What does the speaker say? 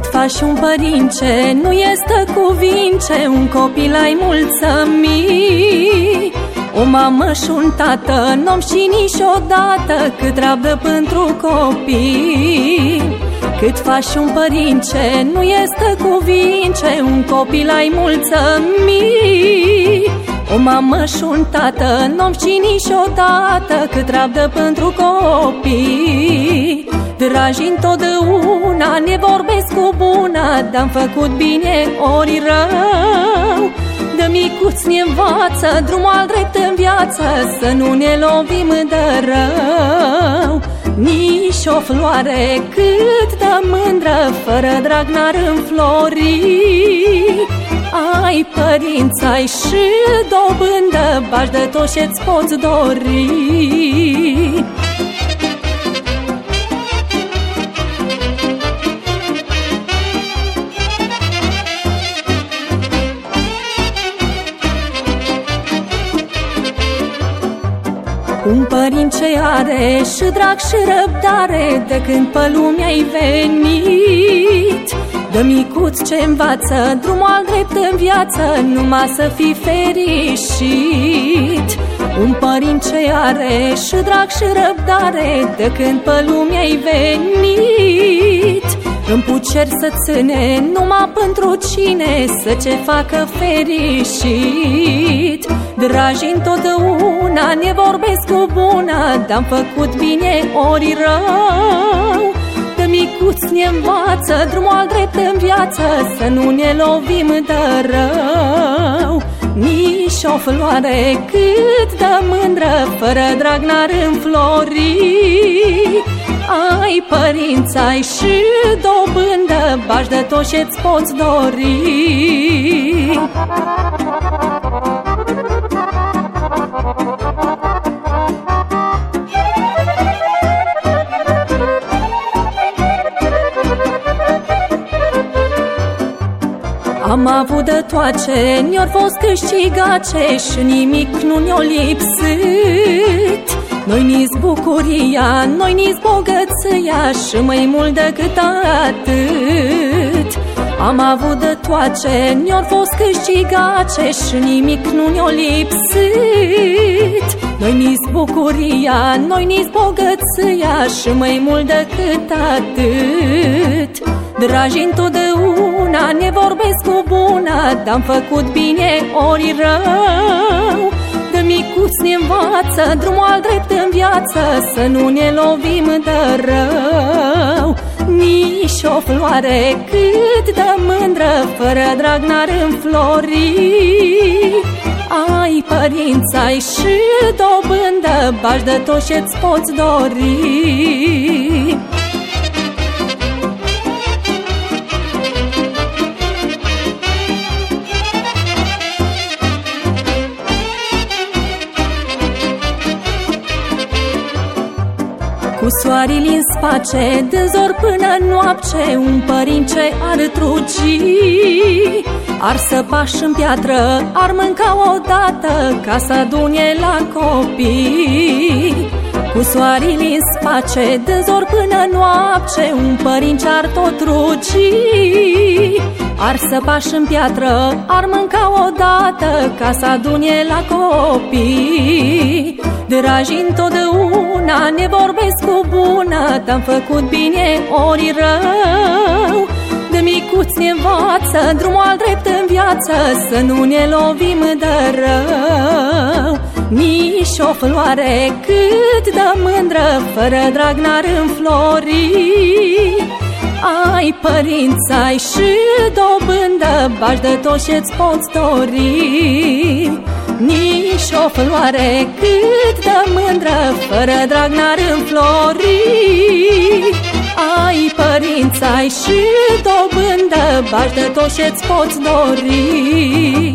faci un părince, nu este cuvince Un copil ai mulțămii. O mamă și un tată, n-om și niciodată Cât rabdă pentru copii. Cât faci un părince, nu este cuvince Un copil ai mulțămii. O mamă și un tată, n-om și niciodată Cât rabdă pentru copii. Dragi întotdeauna ne vorbesc cu buna Dar-am făcut bine ori rău. De micuți ne învață drumul al drept în viață Să nu ne lovim de rău. Nici o floare cât de mândră Fără drag n-ar înflori ai părinți, ai și dobândă Bași de tot ce-ți poți dori Un părinte are și drag și răbdare De când pe lume ai venit. De micuț ce învață drumul al drept în viață Numai să fii fericit. Un părinte are și drag și răbdare De când pe lume ai venit. În pucer să ține numai pentru cine Să ce facă fericit. Dragi întotdeauna ne vorbesc cu bună Dar-am făcut bine ori rău. De micuți ne învață drumul al drept în viață Să nu ne lovim de rău. Nici o floare cât de mândră Fără drag n-ar înflori ai părinți, ai și dobândă Bași de tot ce-ți poți dori Am avut de toate, ne-au fost câștigace Și nimic nu ne-o lipsit. Noi nici bucuria, noi nici bogăția Și mai mult decât atât. Am avut de toate, ne-au fost câștigace Și nimic nu ne-o lipsit. Noi nici bucuria, noi nici bogăția Și mai mult decât atât. Dragi întotdeauna ne vorbesc cu buna Dar-am făcut bine ori rău. Micuți ne învață Drumul al drept în viață Să nu ne lovim de rău. Nici o floare cât de mândră Fără drag n-ar înflori Ai părinți, ai și dobândă Bași de tot ce-ți poți dori Cu soarele în space, de zor până noapte Un părince ar trugi Ar săpa în piatră, ar mânca odată Ca să adune la copii Cu soarele în space, de zor până noapte Un părince ar tot trugi Ar săpa în piatră, ar mânca odată Ca să adune la copii. Dragi întotdeauna ne vorbesc cu bună Te-am făcut bine ori rău. De micuți ne învață drumul al drept în viață Să nu ne lovim de rău Nici o floare cât de mândră Fără drag n-ar înflori ai părinți, ai și dobândă Bași de tot ce-ți poți dori. Nici o floare cât de mândră Fără drag n-ar înflori Ai părinți, ai și dobândă Bași de tot ce-ți poți dori